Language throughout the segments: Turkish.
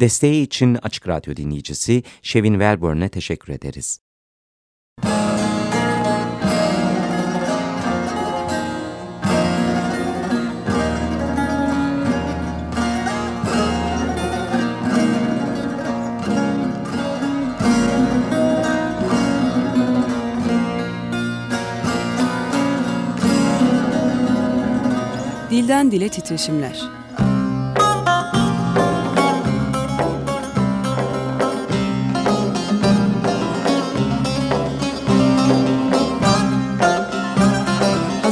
Desteği için Açık Radyo dinleyicisi Şevin Welburn'e teşekkür ederiz. Dilden Dile Titreşimler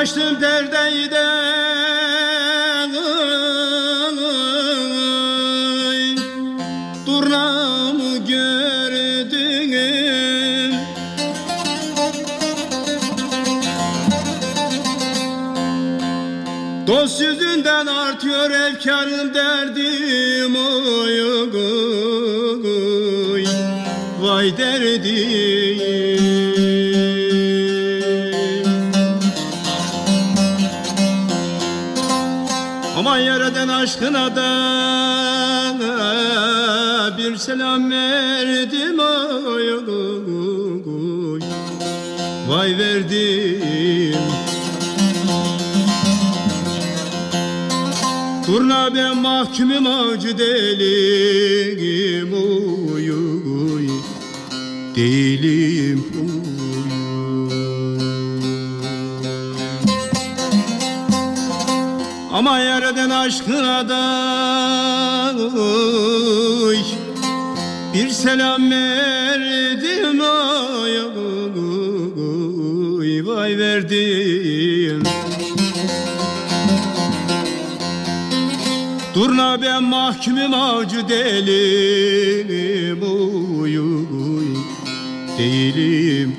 Açtım derdeyde Durnamı gördüm Dost yüzünden artıyor efkarım derdim oy oy. Vay derdim aşkına da bir selam verdim oy Vay verdim. Turna ben mahkumum avcı değilim oy oy. Değilim oy Ama yerden aşkına da bir selam verdim oy, oy, vay verdim Durna ben mahkumum avcı değilim oy, oy, değilim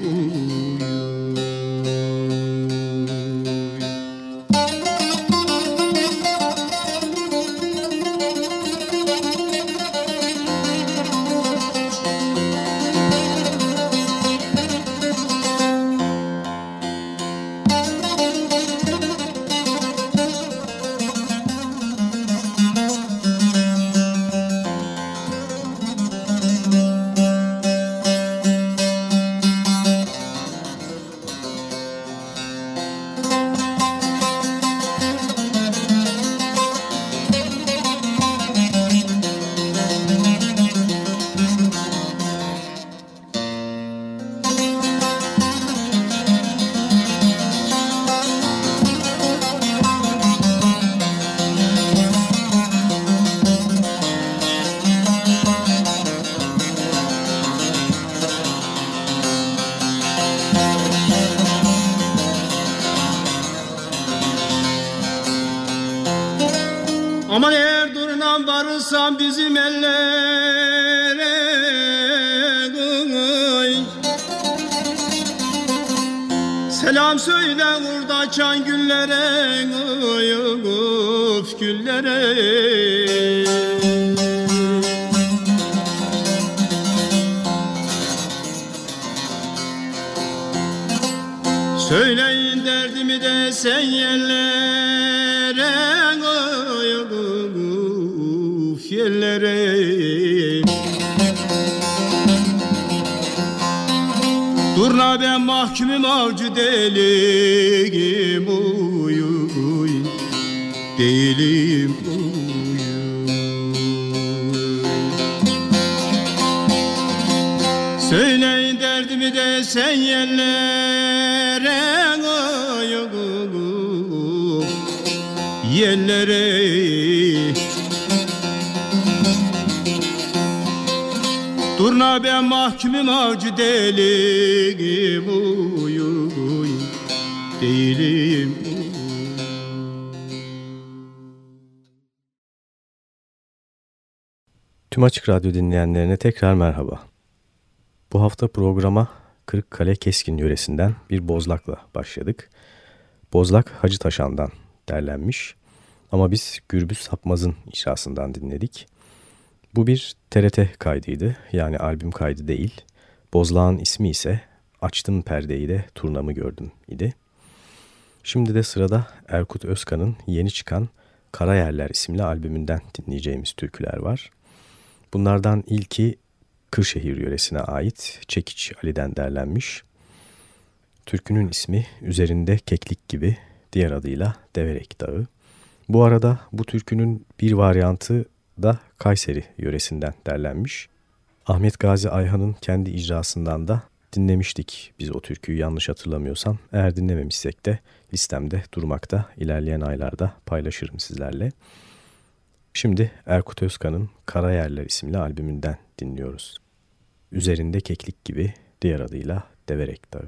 değilim uy uy. Değilim uy Söyleyin derdimi de sen yerlere uy uy Yerlere. Durna ben mahkumum avcı değilim uy uy Değilim. Tüm Açık Radyo dinleyenlerine tekrar merhaba. Bu hafta programa Kırıkkale Keskin yöresinden bir bozlakla başladık. Bozlak Hacı Taşan'dan derlenmiş ama biz Gürbüz Sapmaz'ın icrasından dinledik. Bu bir TRT kaydıydı yani albüm kaydı değil. Bozlağın ismi ise Açtım Perdeyi de Turnamı Gördüm idi. Şimdi de sırada Erkut Özkan'ın yeni çıkan Karayerler isimli albümünden dinleyeceğimiz türküler var. Bunlardan ilki Kırşehir yöresine ait Çekiç Ali'den derlenmiş. Türkünün ismi üzerinde keklik gibi diğer adıyla Deverek Dağı. Bu arada bu türkünün bir varyantı da Kayseri yöresinden derlenmiş. Ahmet Gazi Ayhan'ın kendi icrasından da dinlemiştik biz o türküyü yanlış hatırlamıyorsam. Eğer dinlememişsek de listemde durmakta. İlerleyen aylarda paylaşırım sizlerle. Şimdi Erkut Özkan'ın Karayerler isimli albümünden dinliyoruz. Üzerinde keklik gibi diğer adıyla Deverek Dağı.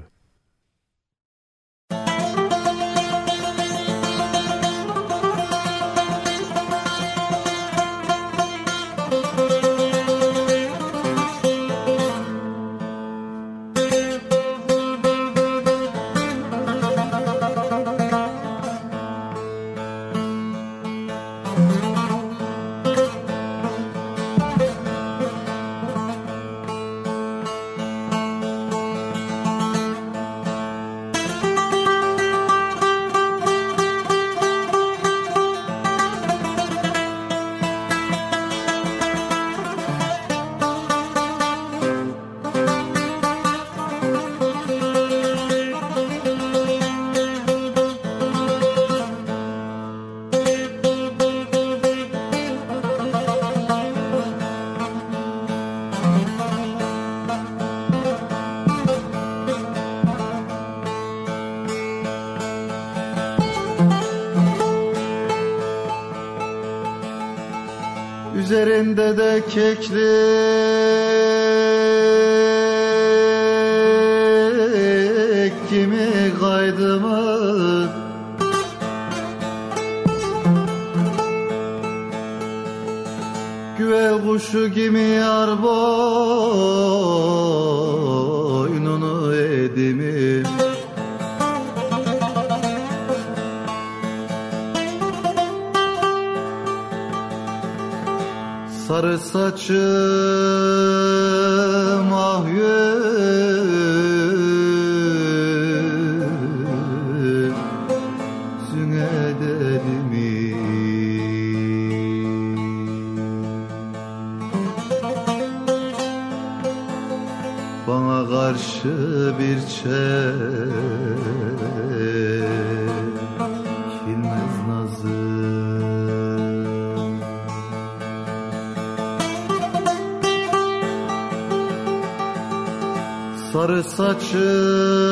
Sarı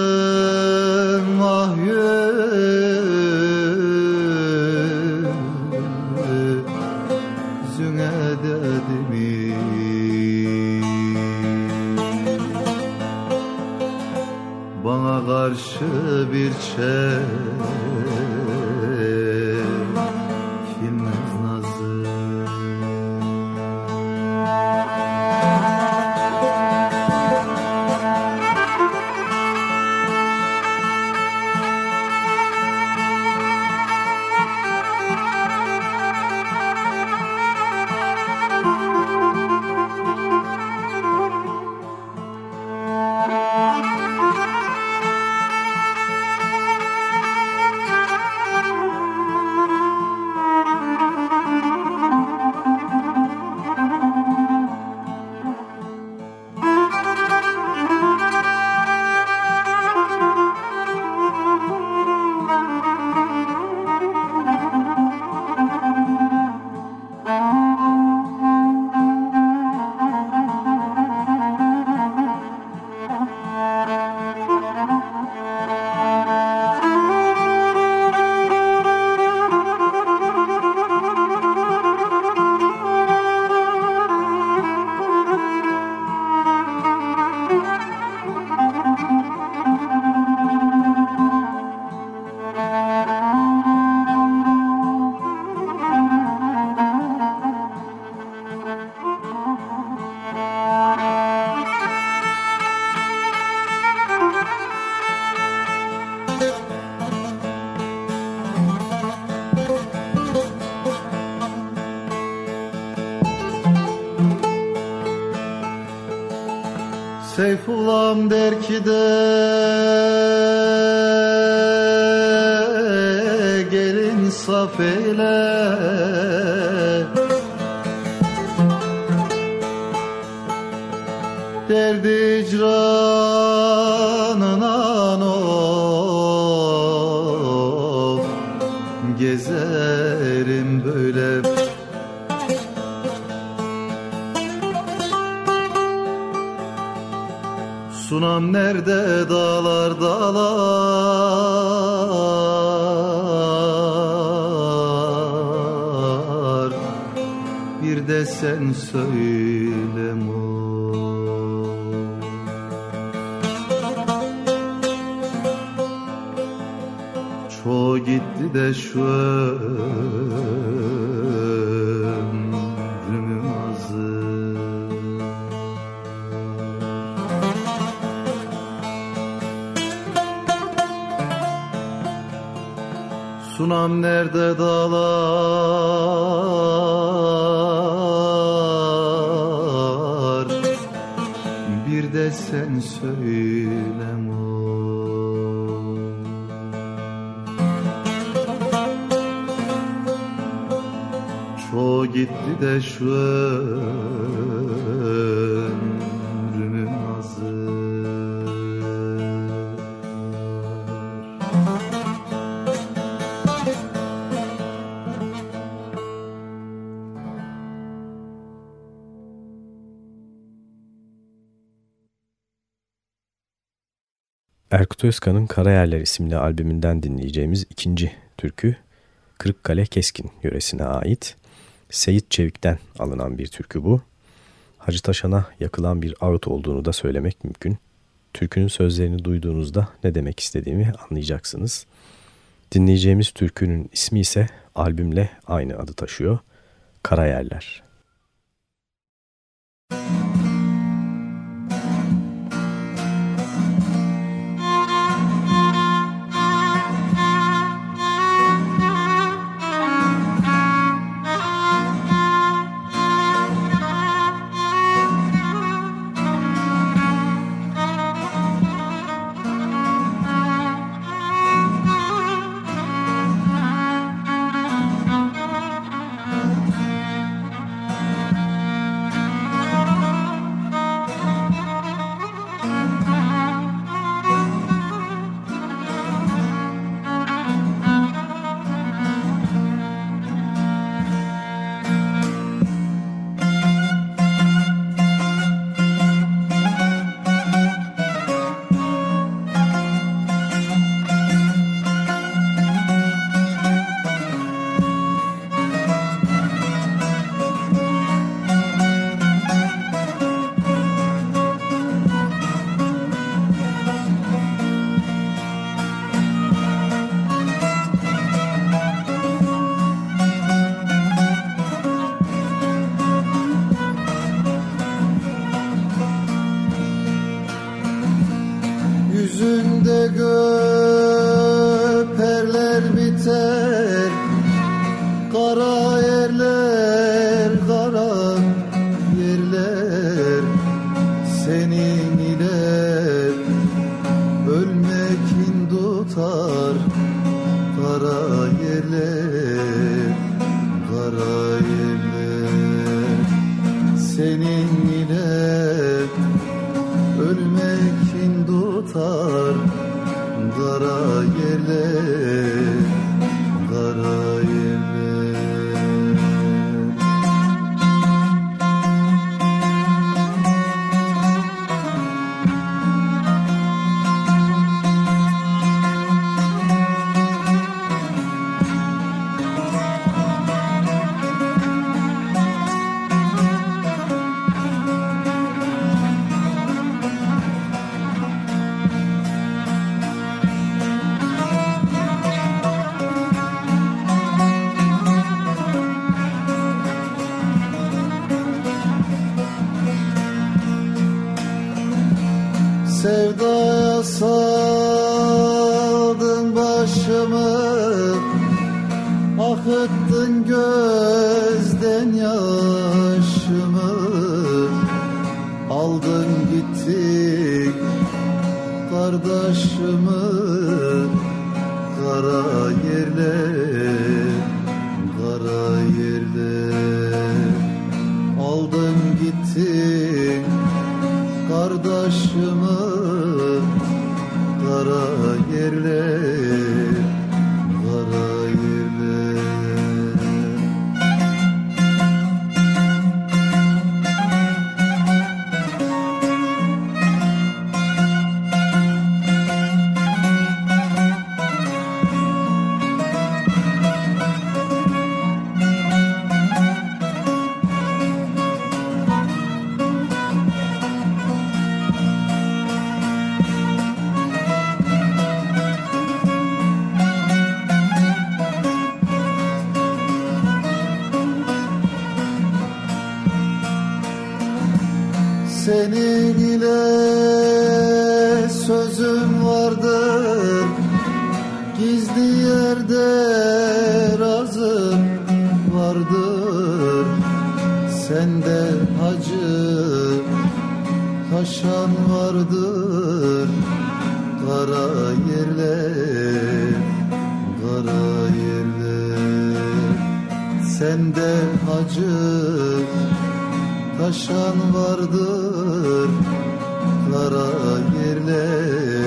Sunam nerede dağlar? Bir de sen söylem Çoğu gitti de şu Erkut Özkan'ın Karayerler isimli albümünden dinleyeceğimiz ikinci türkü Kırıkkale Keskin yöresine ait. Seyit Çevik'ten alınan bir türkü bu. Hacı Taşan'a yakılan bir ağıt olduğunu da söylemek mümkün. Türkünün sözlerini duyduğunuzda ne demek istediğimi anlayacaksınız. Dinleyeceğimiz türkünün ismi ise albümle aynı adı taşıyor. Karayerler. Sözüm vardır Gizli yerde razım vardır. Sende hacı taşan vardır. Kara yerler, kara yerler. Sende hacı taşan vardır. Kara yerler,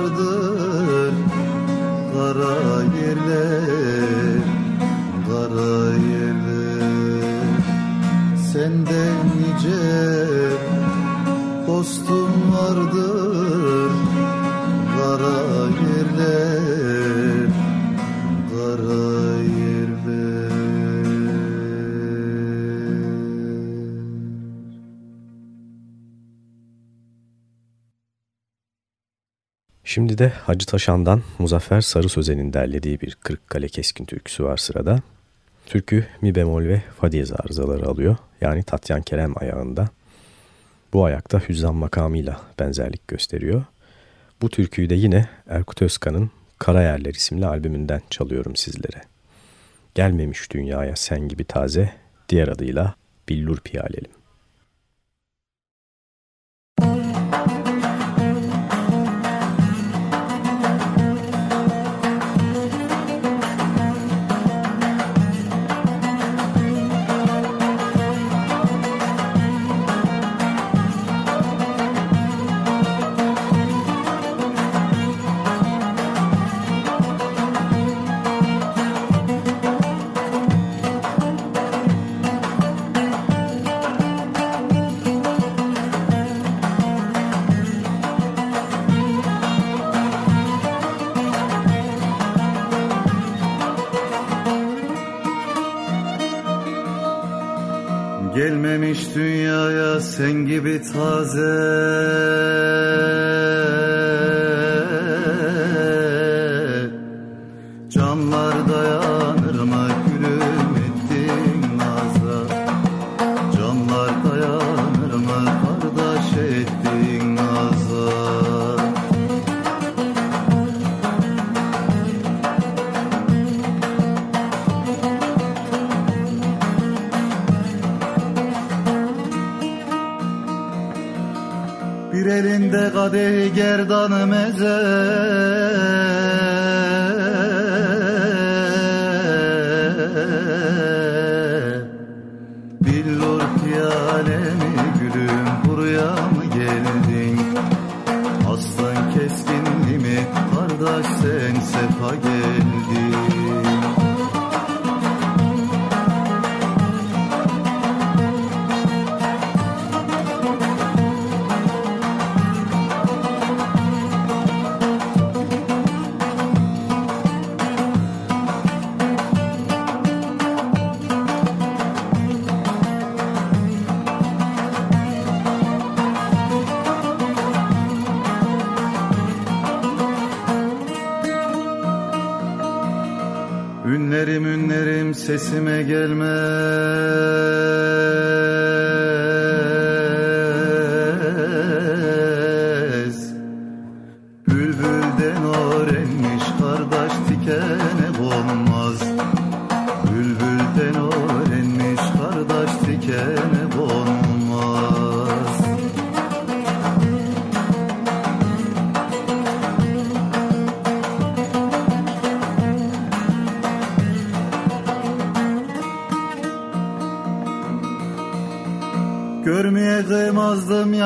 vardır Kara yerler, kara yerler Sende nice dostum vardır Kara Şimdi de Hacı Taşan'dan Muzaffer Sarı Sözen'in derlediği bir Kırıkkale Keskin türküsü var sırada. Türkü mi bemol ve fa diyez arızaları alıyor. Yani Tatyan Kerem ayağında. Bu ayakta hüzzam makamıyla benzerlik gösteriyor. Bu türküyü de yine Erkut Özkan'ın Karayerler isimli albümünden çalıyorum sizlere. Gelmemiş dünyaya sen gibi taze, diğer adıyla Billur Piyalelim. Gelmemiş dünyaya sen gibi taze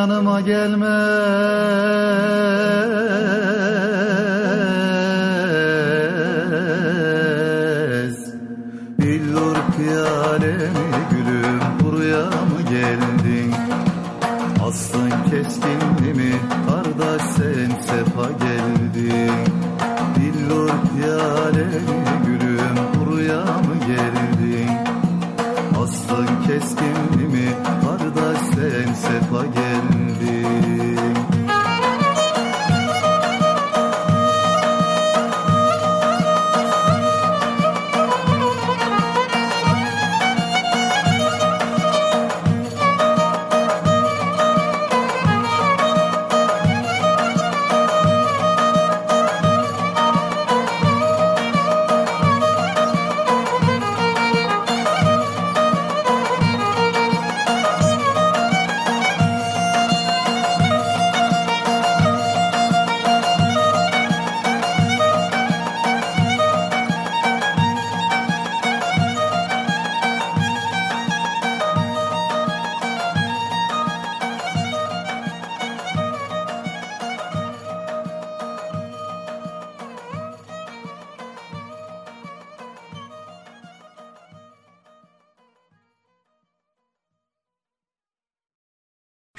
yanıma gelmez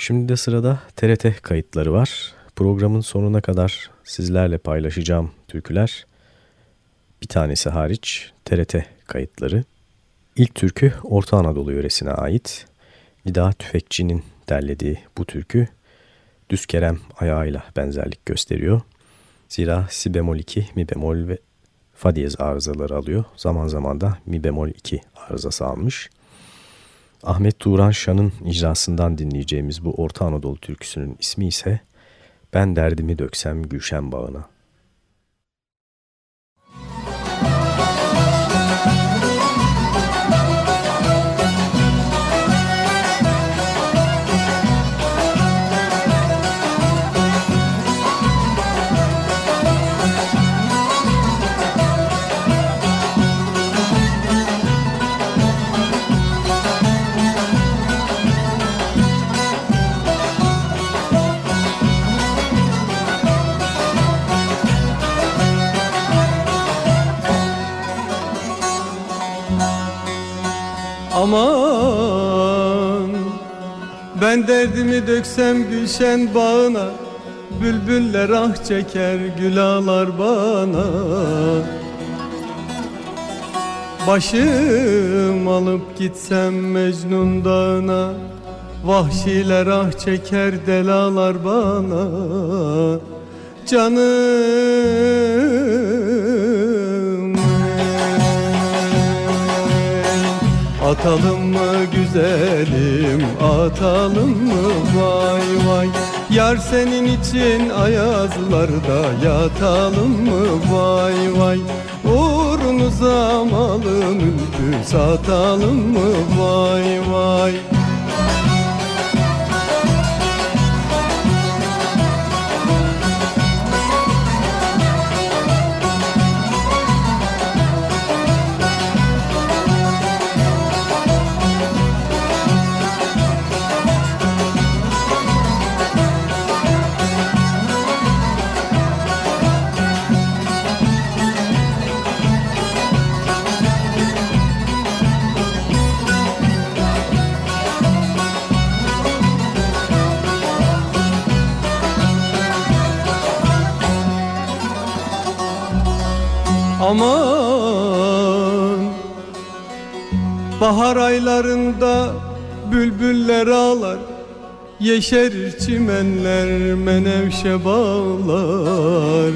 Şimdi de sırada TRT kayıtları var. Programın sonuna kadar sizlerle paylaşacağım türküler. Bir tanesi hariç TRT kayıtları. İlk türkü Orta Anadolu yöresine ait. Nida Tüfekçi'nin derlediği bu türkü düz kerem ayağıyla benzerlik gösteriyor. Zira si bemol 2, mi bemol ve fa diyez arızaları alıyor. Zaman zaman da mi bemol 2 arızası almış. Ahmet Turan Şan'ın icrasından dinleyeceğimiz bu Orta Anadolu türküsünün ismi ise Ben Derdimi Döksem Gülşen Bağına. Ben derdimi döksem gülşen bağına Bülbüller ah çeker gül ağlar bana. Başım alıp gitsem Mecnun dağına Vahşiler ah çeker delalar bana. Canım Atalım mı güzelim atalım mı? Vay vay. Yar senin için ayazlarda yatalım mı? Vay vay. Uğrunuza malı mülkü satalım mı? Vay vay Aman Bahar aylarında bülbüller ağlar Yeşerir çimenler menevşe bağlar.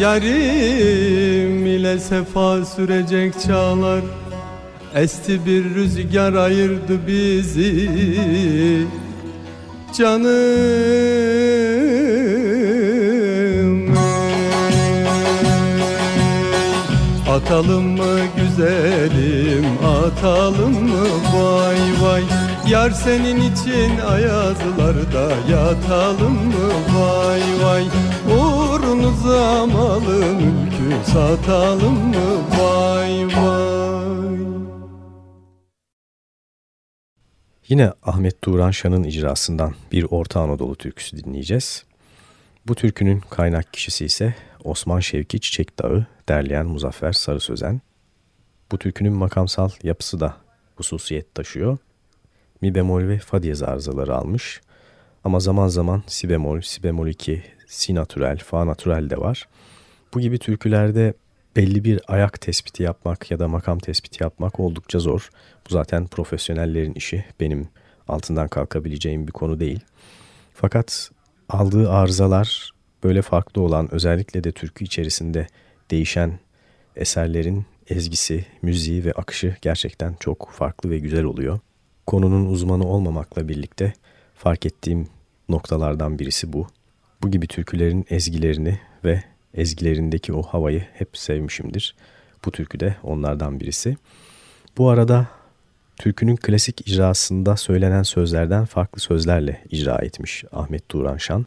Yarim ile sefa sürecek çağlar Esti bir rüzgar ayırdı bizi. Canım Atalım mı güzelim atalım mı? Vay vay. Yar senin için ayazlarda yatalım mı? Vay vay. Uğrunuza malı mülkü satalım mı? Vay vay. Yine Ahmet Turan Şan'ın icrasından bir Orta Anadolu türküsü dinleyeceğiz. Bu türkünün kaynak kişisi ise Osman Şevki Çiçek Dağı derleyen Muzaffer Sarı Sözen. Bu türkünün makamsal yapısı da hususiyet taşıyor. Mi bemol ve fa diyez arızaları almış. Ama zaman zaman si bemol, si bemol 2, si natürel, fa natürel de var. Bu gibi türkülerde belli bir ayak tespiti yapmak ya da makam tespiti yapmak oldukça zor. Bu zaten profesyonellerin işi. Benim altından kalkabileceğim bir konu değil. Fakat aldığı arızalar böyle farklı olan özellikle de türkü içerisinde değişen eserlerin ezgisi, müziği ve akışı gerçekten çok farklı ve güzel oluyor. Konunun uzmanı olmamakla birlikte fark ettiğim noktalardan birisi bu. Bu gibi türkülerin ezgilerini ve ezgilerindeki o havayı hep sevmişimdir. Bu türkü de onlardan birisi. Bu arada türkünün klasik icrasında söylenen sözlerden farklı sözlerle icra etmiş Ahmet Turan Şan.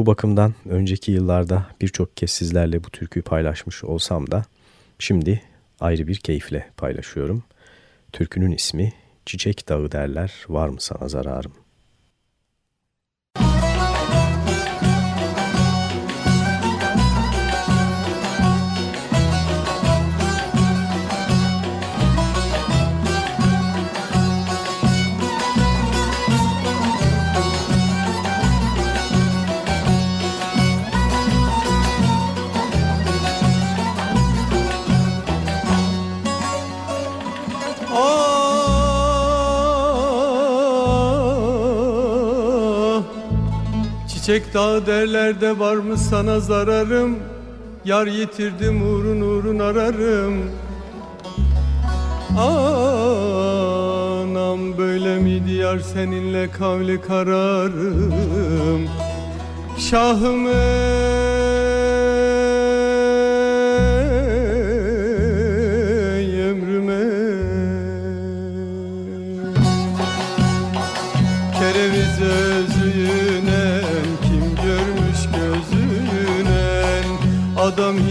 Bu bakımdan önceki yıllarda birçok kez sizlerle bu türküyü paylaşmış olsam da şimdi ayrı bir keyifle paylaşıyorum. Türkünün ismi Çiçek Dağı derler var mı sana zararım? Çiçek dağ derler de var mı sana zararım. Yar yitirdim uğrun uğrun ararım. Anam böyle mi diyar seninle kavli kararım? Şahım Adam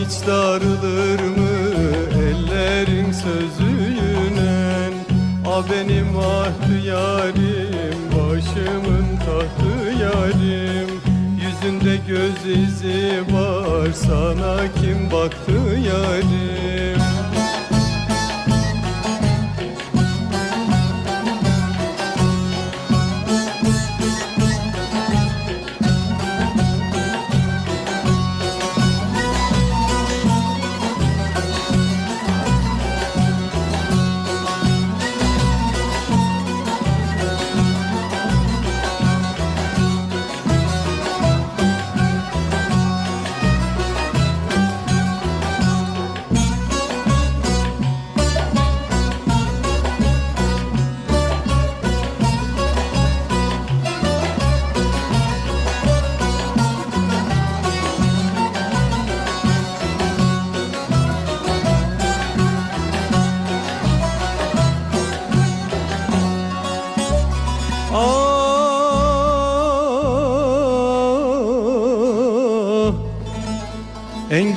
hiç darılır mı ellerin sözüne? A benim ahtı yarim başımın tahtı yarim. Yüzünde göz izi var sana kim baktı yarim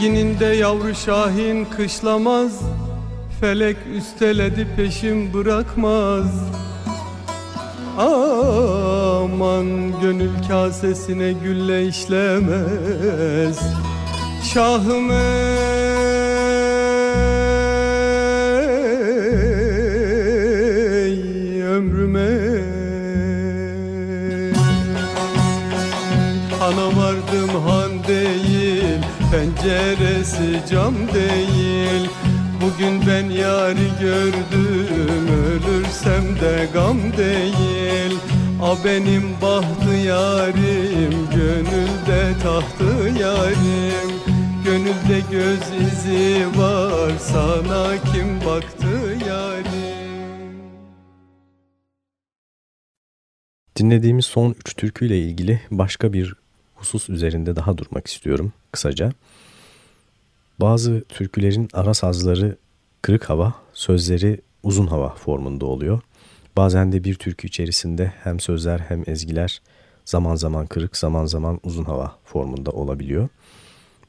Engininde yavru şahin kışlamaz Felek üsteledi peşim bırakmaz. Aman gönül kasesine gülle işlemez Şahım yari gördüm ölürsem de gam değil. A benim bahtı yarim gönülde tahtı yarim. Gönülde göz izi var sana kim baktı yarim? Dinlediğimiz son üç türküyle ilgili başka bir husus üzerinde daha durmak istiyorum kısaca. Bazı türkülerin ara sazları kırık hava, sözleri uzun hava formunda oluyor. Bazen de bir türkü içerisinde hem sözler hem ezgiler zaman zaman kırık, zaman zaman uzun hava formunda olabiliyor.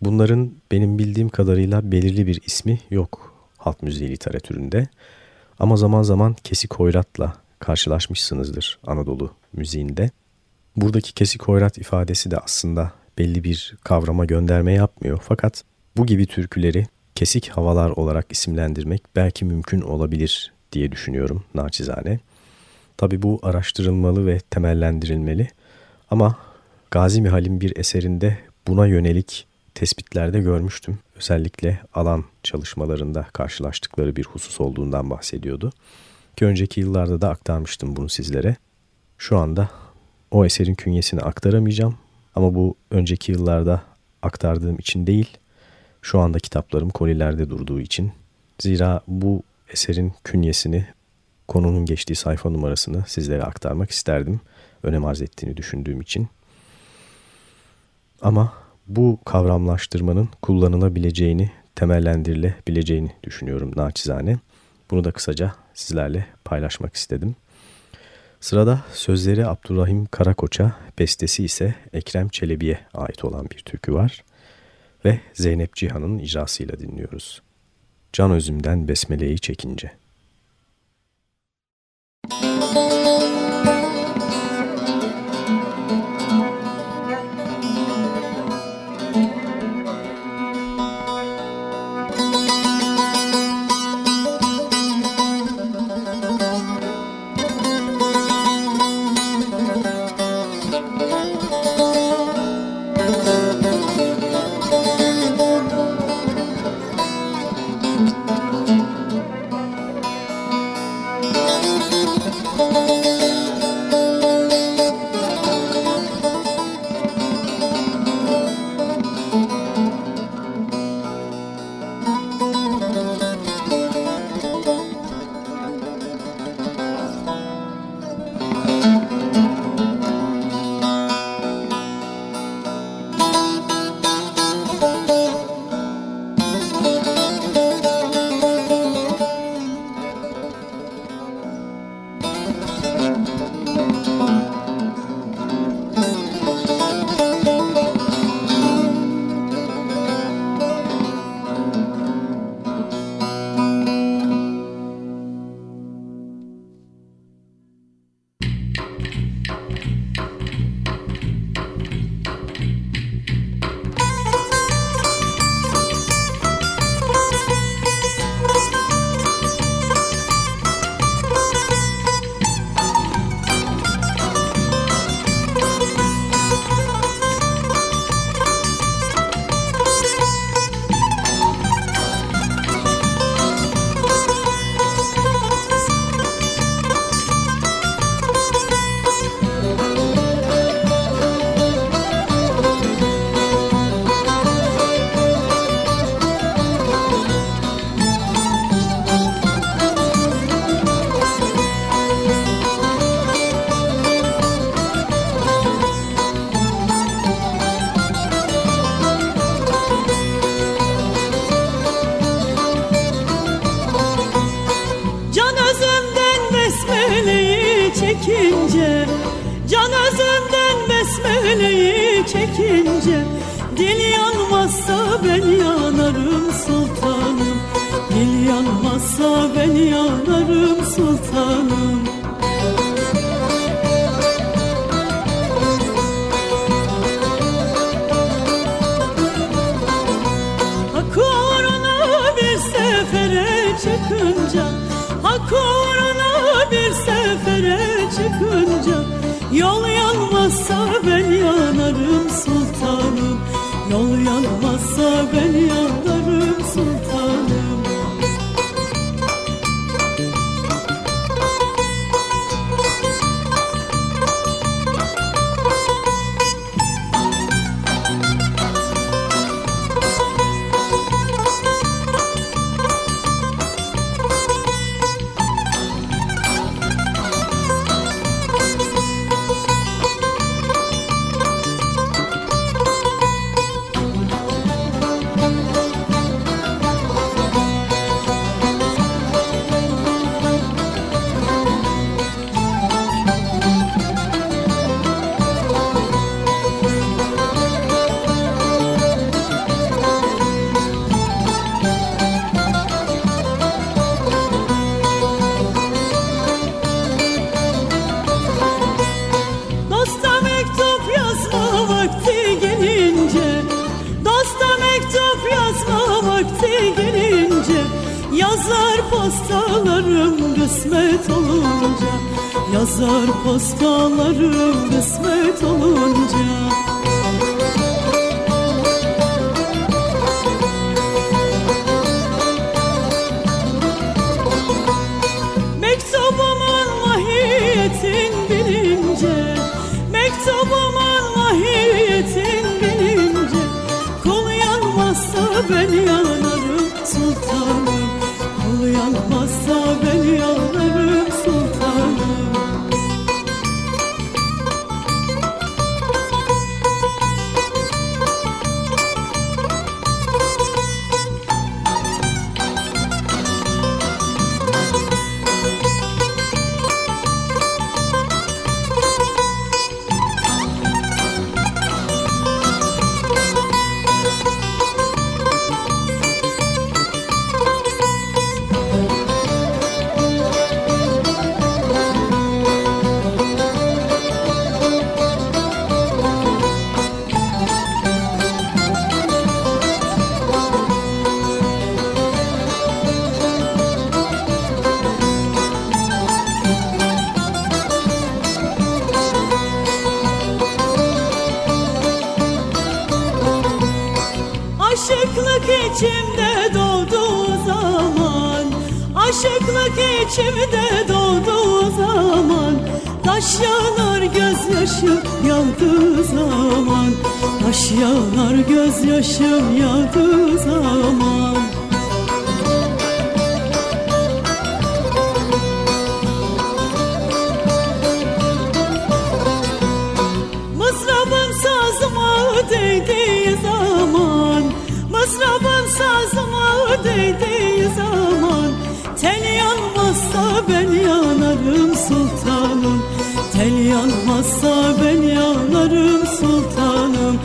Bunların benim bildiğim kadarıyla belirli bir ismi yok halk müziği literatüründe. Ama zaman zaman kesik hoyratla karşılaşmışsınızdır Anadolu müziğinde. Buradaki kesik hoyrat ifadesi de aslında belli bir kavrama gönderme yapmıyor. Fakat bu gibi türküleri kesik havalar olarak isimlendirmek belki mümkün olabilir diye düşünüyorum naçizane. Tabi bu araştırılmalı ve temellendirilmeli ama Gazi Mihal'in bir eserinde buna yönelik tespitlerde görmüştüm. Özellikle alan çalışmalarında karşılaştıkları bir husus olduğundan bahsediyordu. Ki önceki yıllarda da aktarmıştım bunu sizlere. Şu anda o eserin künyesini aktaramayacağım ama bu önceki yıllarda aktardığım için değil, şu anda kitaplarım kolilerde durduğu için. Zira bu eserin künyesini, konunun geçtiği sayfa numarasını sizlere aktarmak isterdim. Önem arz ettiğini düşündüğüm için. Ama bu kavramlaştırmanın kullanılabileceğini, temellendirilebileceğini düşünüyorum naçizane. Bunu da kısaca sizlerle paylaşmak istedim. Sırada sözleri Abdurrahim Karakoç'a, bestesi ise Ekrem Çelebi'ye ait olan bir türkü var ve Zeynep Cihan'ın icrasıyla dinliyoruz. Can özümden besmeleyi çekince. çekince Can özünden besmeleyi çekince Dil yanmazsa ben yanarım sultanım. Dil yanmazsa ben yanarım sultanım. Hakkı uğruna bir sefere çıkınca Yol yanmazsa ben yanarım sultanım. Yol yanmazsa ben yanarım Yazar postalarım kısmet olunca Yazar postalarım kısmet olunca Yanar gözyaşım yağdığı zaman. Mızrabım sazıma değdiği zaman. Mızrabım sazıma değdiği zaman. Tel yanmazsa ben yanarım sultanım. Tel yanmazsa ben yanarım sultanım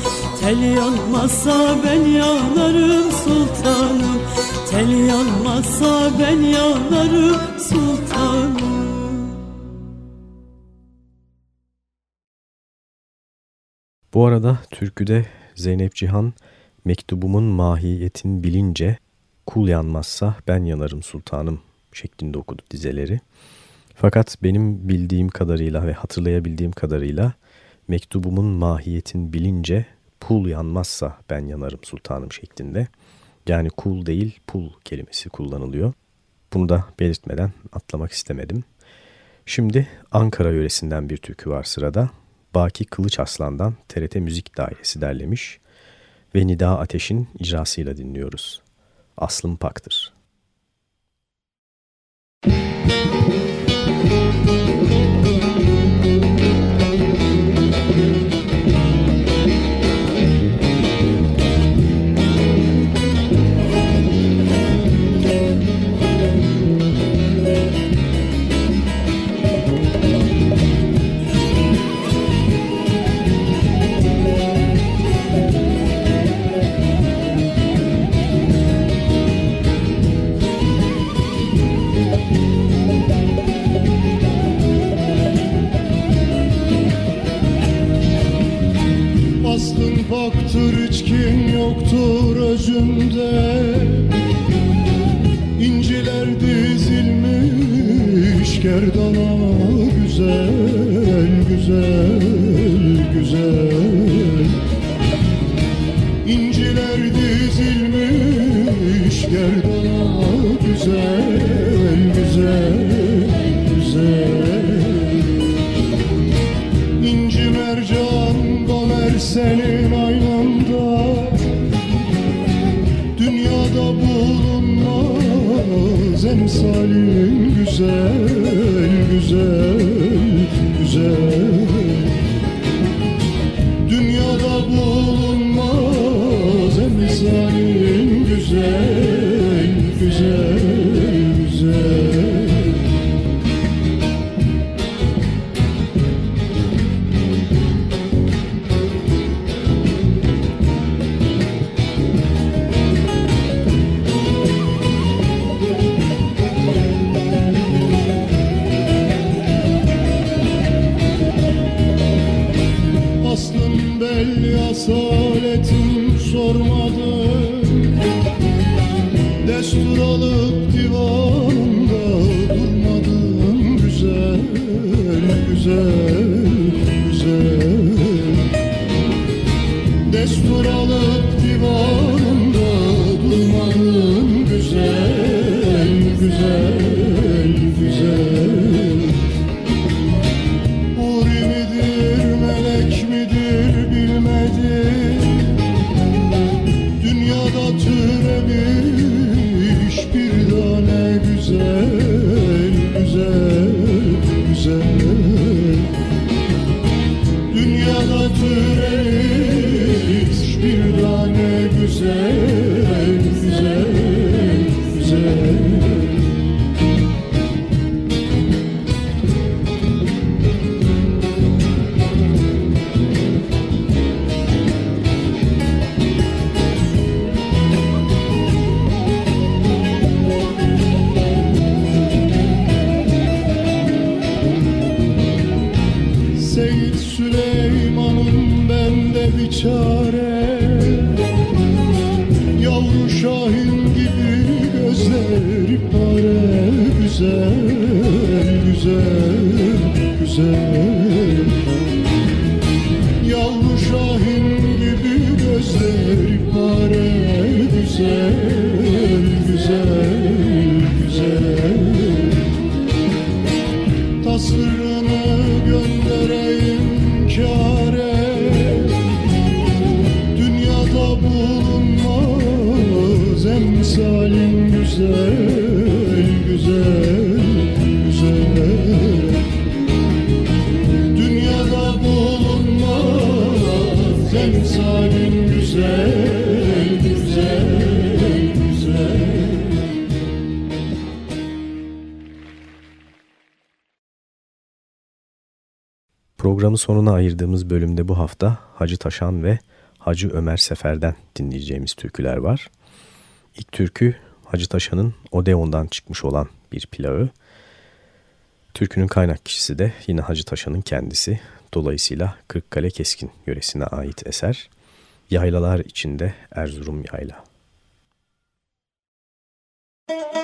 Tel yanmazsa ben yanarım sultanım Tel yanmazsa ben yanarım sultanım Bu arada türküde Zeynep Cihan mektubumun mahiyetin bilince kul yanmazsa ben yanarım sultanım şeklinde okudu dizeleri. Fakat benim bildiğim kadarıyla ve hatırlayabildiğim kadarıyla mektubumun mahiyetin bilince pul yanmazsa ben yanarım sultanım şeklinde. Yani kul değil pul kelimesi kullanılıyor. Bunu da belirtmeden atlamak istemedim. Şimdi Ankara yöresinden bir türkü var sırada. Baki Kılıç Aslan'dan TRT Müzik Dairesi derlemiş ve Nida Ateş'in icrasıyla dinliyoruz. Aslım Pak'tır. Aslın Programın sonuna ayırdığımız bölümde bu hafta Hacı Taşan ve Hacı Ömer Sefer'den dinleyeceğimiz türküler var. İlk türkü Hacı Taşan'ın Odeon'dan çıkmış olan bir plağı. Türkünün kaynak kişisi de yine Hacı Taşan'ın kendisi. Dolayısıyla Kırıkkale Keskin yöresine ait eser. Yaylalar içinde Erzurum Yayla. Yaylalar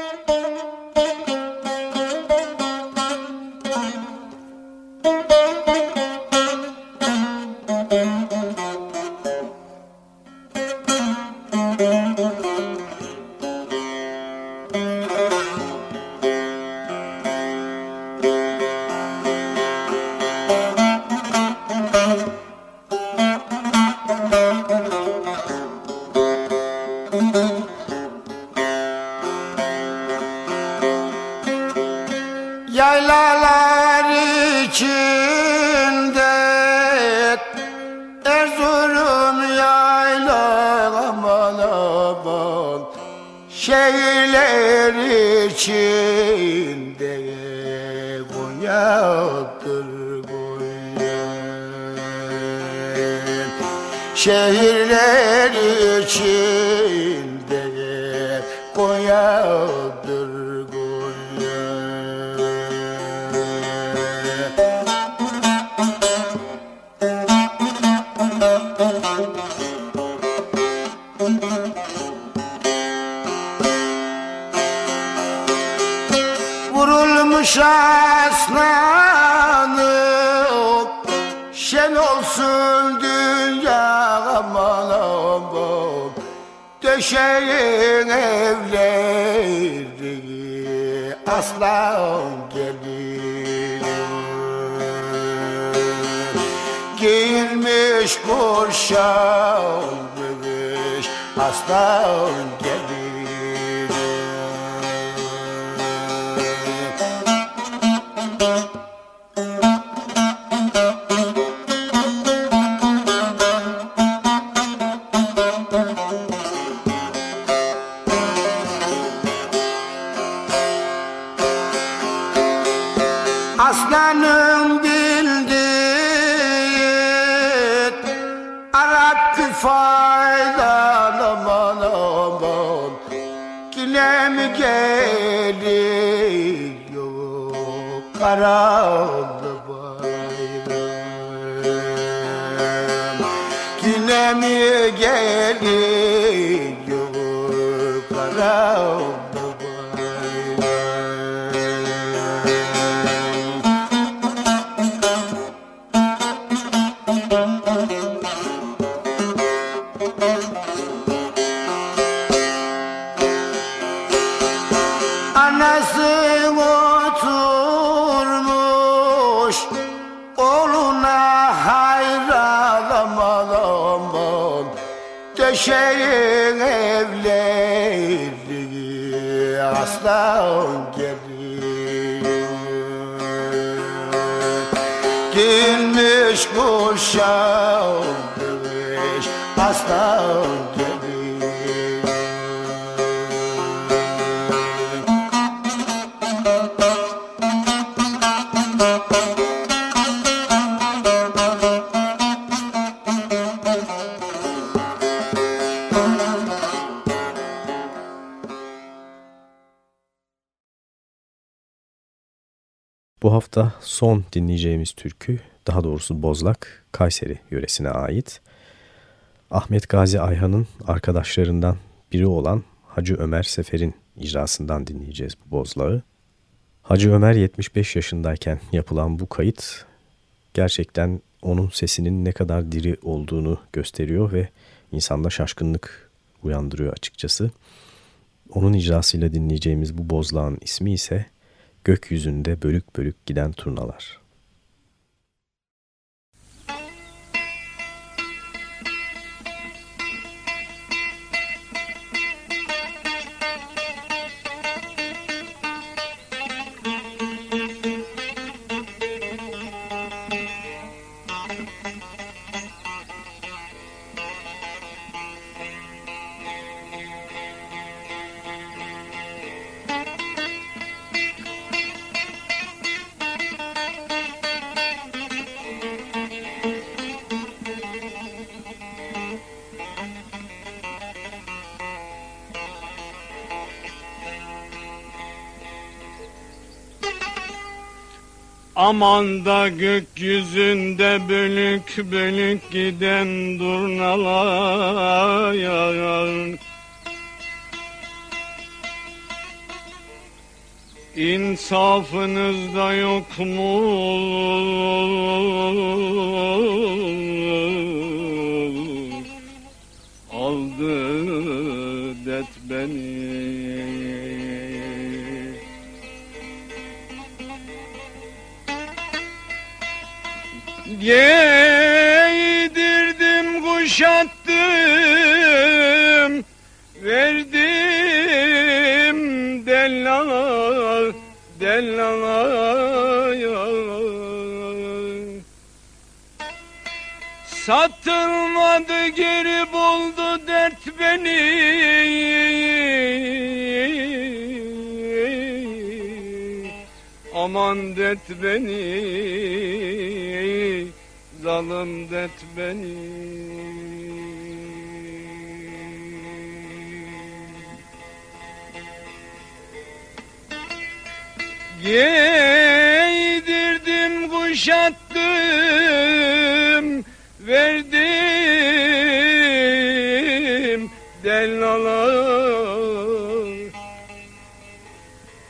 evleri Aslan geliyor Giyilmiş kurşanmış Aslan geliyor Aslanın Anası oturmuş Koluna hayran aman aman. Döşeyin evleri Aslan gelir Gülmüş kuşağım Aslan hafta son dinleyeceğimiz türkü, daha doğrusu Bozlak, Kayseri yöresine ait. Ahmet Gazi Ayhan'ın arkadaşlarından biri olan Hacı Ömer Sefer'in icrasından dinleyeceğiz bu bozlağı. Hacı Ömer 75 yaşındayken yapılan bu kayıt gerçekten onun sesinin ne kadar diri olduğunu gösteriyor ve insanda şaşkınlık uyandırıyor açıkçası. Onun icrasıyla dinleyeceğimiz bu bozlağın ismi ise Gökyüzünde Bölük Bölük Giden Turnalar. Aman da gökyüzünde bölük bölük giden durnalar İnsafınızda yok mu? Giydirdim kuşattım. Verdim dellala dellala Satılmadı geri buldu dert beni. Aman dert beni Zalim dert beni. Giydirdim kuşattım Verdim dellala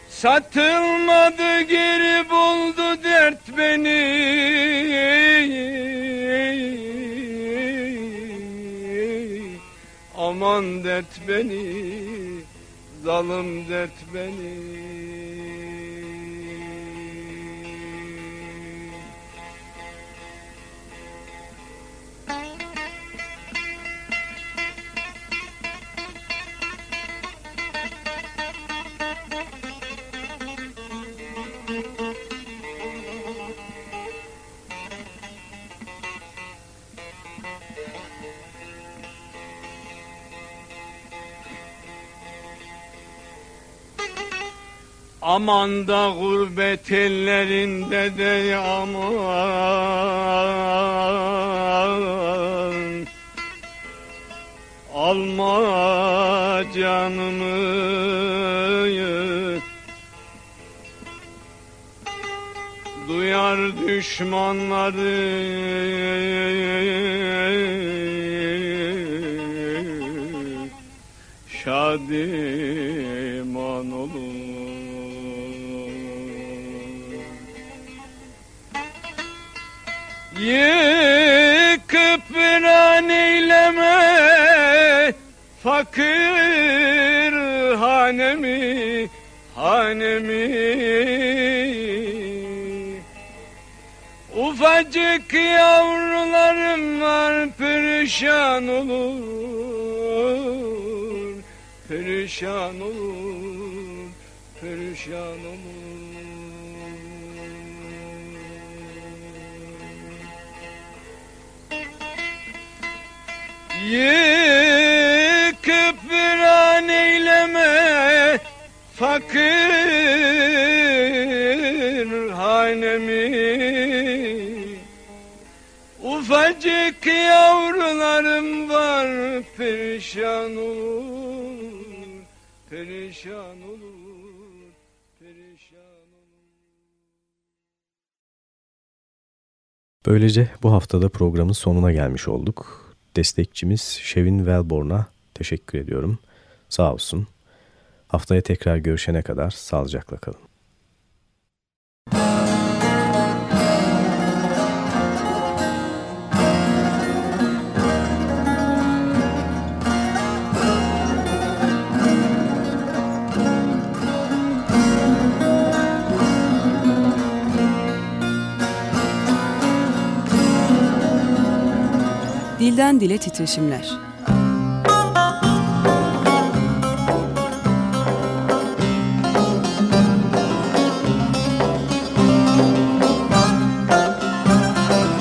Satılmadı geri buldu dert beni dert beni Zalim dert beni Aman da gurbet ellerinde de aman. Alma canımı. Duyar düşmanları. Şadiman Yıkıp viran eyleme Fakir hanemi Hanemi Ufacık yavrularım var perişan olur perişan olur, perişan olur. Yıkıp viran eyleme fakir hanemi Ufacık yavrularım var perişan olur, perişan olur, perişan. Böylece bu haftada programın sonuna gelmiş olduk. Destekçimiz Şevin Wellborn'a teşekkür ediyorum. Sağ olsun. Haftaya tekrar görüşene kadar sağlıcakla kalın. Dilden dile titreşimler.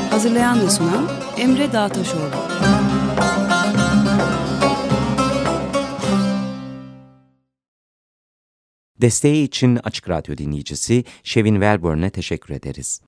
Hazırlayan ve sunan Emre Dağtaşoğlu. Desteği için Açık Radyo dinleyicisi Şevin Wellborn'e teşekkür ederiz.